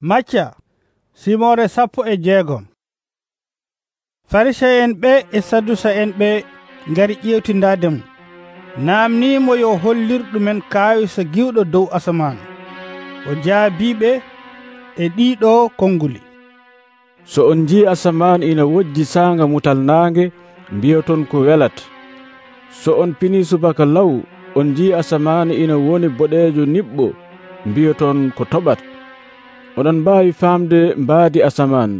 macca simore sappo e jeegom. Farisa en ɓe e saddusa en ɓe ngari ƴewtindade mo namnimo yo hollirɗumen kawisa giwɗo dow asaman o jaabiɓe e ɗiɗo konnguli so on jii asaman ina wojji sanga mutal nangue mbiyoton ko welat. So on pini subaka law on jii asaman ina woni boɗejo niɓɓo mbiyoton ko toɓat. oɗon mbaawi faamde mbaadi asaman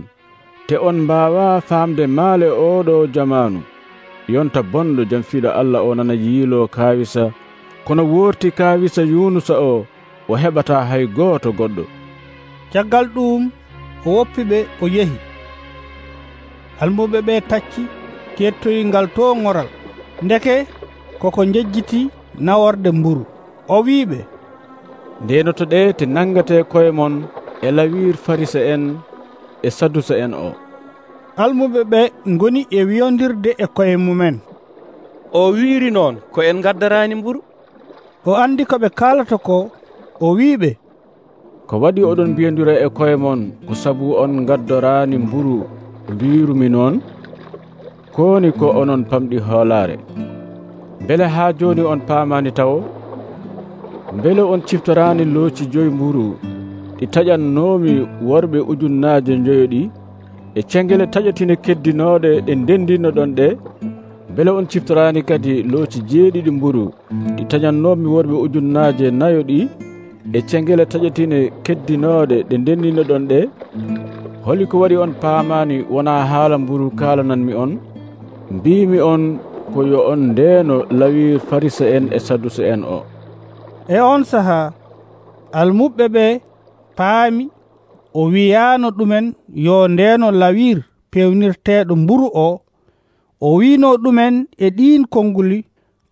te on mbaawa faamde maale oɗo jamanu yonta bonɗo jam fiɗo allah o nana yiilo kaawisa. Kono woorti kaawisa yunusa o o heɓata hay gooto goɗɗo. Caggal ɗum o woppi ɓe o yehi. Almuɓe ɓe tacci kettoyingal to ŋoral ndeke koko jejjiti naworde mburu. O wiɓe ndenotoɗe te nangate koye mon e lawir farisa en e saddusa en o. Almuɓe ɓe goni e wiyodirde e koye mumen. O wiiri noon ko en gaddarani mburu? O andi ko ɓe kalata ko o wiɓe ko waɗi oɗon mbiyodira e koye mon ko sabu on gaddorani mburu mbirumi noon koni ko onon pamɗi hoolare beele ha joni on paamani taw beele on ciftorani looci joyi mburu. ɗi taƴatnomi worɓe ujunnaje joyoɗi e cengele taƴatine keddinoɗe ɗe ndendino ɗon ɗe beele on ciftorani kadi looci jeeɗiɗi mburu. Ɗi taƴatnomi worɓe ujunnaje nayo ɗi e cengele taƴatine keddinoɗe ɗe ndendino ɗon ɗe holi ko waɗi on paamani wona haala mburu kalananmi on mbimi on ko yo on ndeno lawir farisa en e saddusa en o. E on saaha almuɓɓe ɓe paami o wiyano ɗumen yo ndeno lawir pewnirteɗo mburu o o wino ɗumen e ɗin konnguli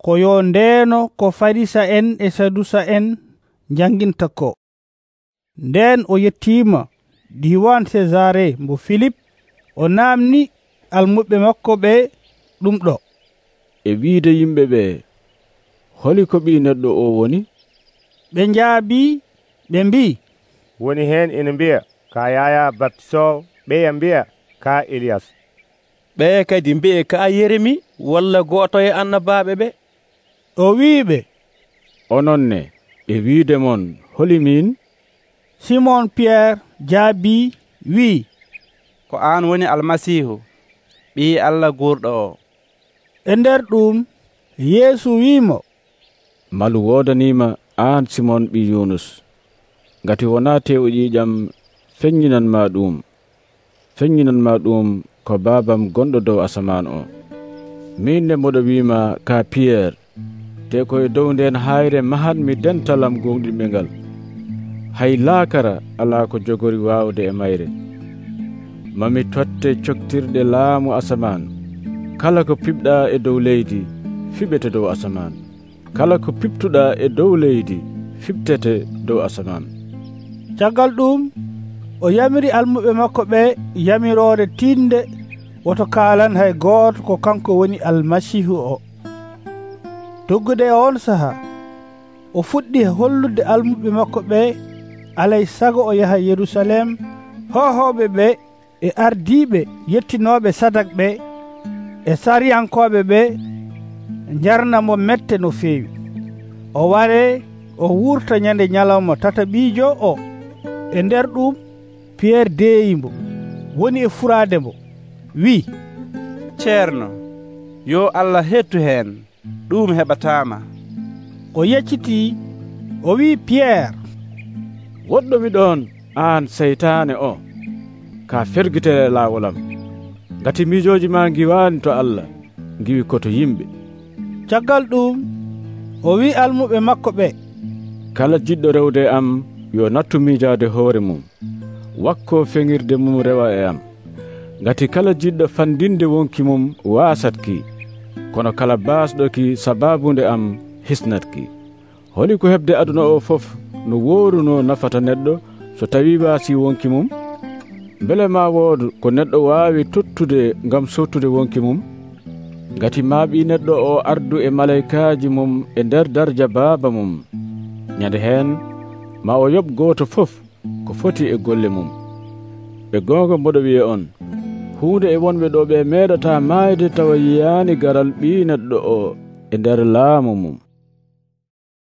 ko yo ndeno ko farisa en e sadusa en janginta ko. Nden o yettima diwan césare mbo philippe o namni almuɓɓe makko ɓe ɗum ɗo. E wiide yimɓe ɓe holi ko ɓi neɗɗo o woni? Ɓe njaabi ɓe mbi woni hen ina mbiya ka yaya baptisowo ɓeya mbiya ka elias. Ɓe kadi mbiye ka yeremi walla goto e annabaɓe ɓe? O wiɓe ononne e wiide mon holimin simon piyerre jaabi wi. Ko an woni almasihu ɓi allah gurɗo o. E nder ɗum yeesu wimo malu wodanima an simon ɓi yunus ngati wona tewuƴiƴam feññinan ma ɗum feññinan ma ɗum ko babam gonɗo dow asaman o. Min ne moɗo wima ka piyerre te koye dow nden hayre mahatmi dentalam gonɗinɓe ngal. Hay laakara ala ko jogori wawde e mayre. Mami totte coktirɗe laamu asaman. Kala ko piɓɗa e dow leydi fiɓete dow asaman. Kala ko piptuɗa e dow leydi fiɓtete dow asaman. caggal ɗum o yamiri almuɓe makko ɓe yamirore tinde woto kalan hay goto ko kanko woni almasihu o. Doggude e on saaha o fuɗɗi hollude almuɓe makko ɓe alay sago o yaha yerusalem hohoɓe ɓe e ardiɓe yettinoɓe sadak ɓe e sariyankoɓe ɓe jarnamo mette no feewi. O ware o wurta ñande ñalawma tata ɓiijo o. e nder ɗum piyerre deyimbo woni e furade mbo wi'i ceerno yo allah hettu heen ɗum heɓatama o yecciti o wi piyerre woɗɗomi ɗon an seytane o ka fergitere lawolam gati mijoji ma giwani to allah giwi koto yimɓe. Caggal ɗum o wi almuɓe makko ɓe. Kala jiɗɗo rewde am yo nattu miijaade hoore mum. Wakko feŋirde mum rewa e am. Ngati kala jiɗɗo fandinde wonki mum waasatki kono kala baasɗoki sababunde am hisnatki holi ko heɓde aduna o fof no wooruno nafata neɗɗo so tawi waasi wonki mum? Mbele ma woodu ko neɗɗo waawi tottude ngam sottude wonki mum? Ngati maaɓi neɗɗo o ardu e malaykaaji mum e nder darja baaba mum ñande heen ma o yoɓ gooto fof ko foti e golle mum. Ɓe gonga mboɗo wiya on huunde e wonɓe ɗo ɓe meeɗata maayde tawa yiyaani garal ɓiinatɗo o e nder laamu mum.